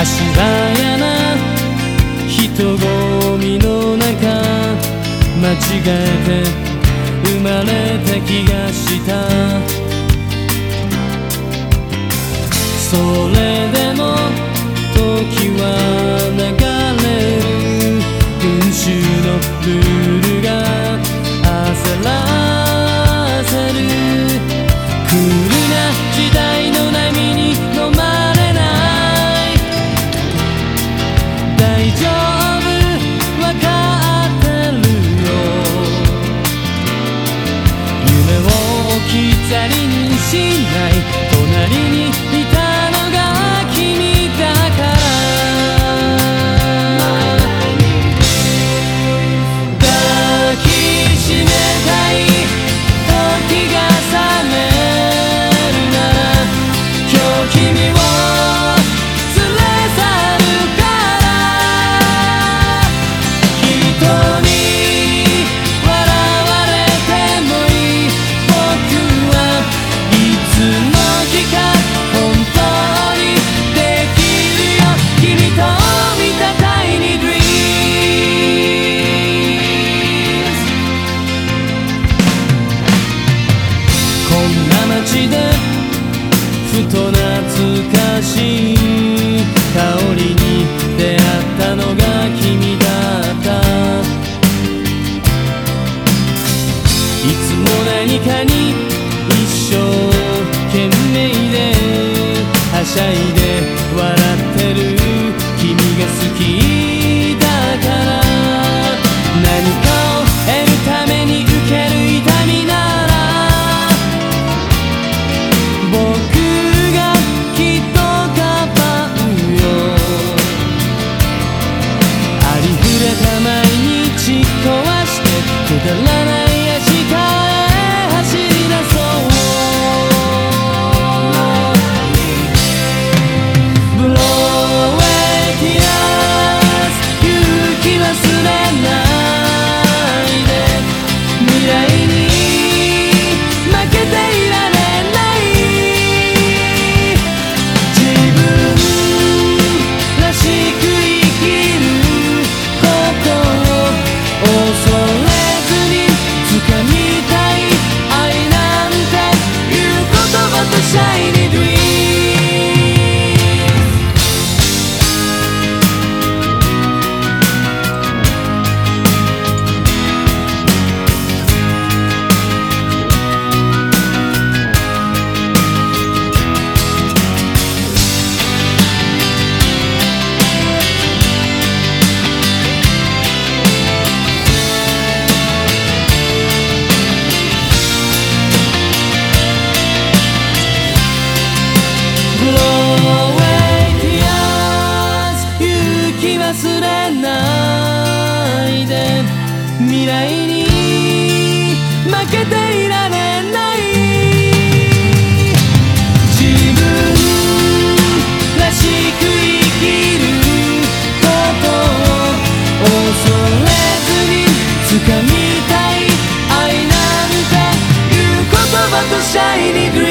足早な人混みの中間違えて生まれた気がした。それでも時は流れる群衆のルールざりにしない。隣にいてかしい香りに出会ったのが君だった。いつも何かに一生懸命ではしゃいでき忘れないで未来に負けていられない自分らしく生きることを恐れずに掴みたい愛なんていう言葉とシャイニーグリーン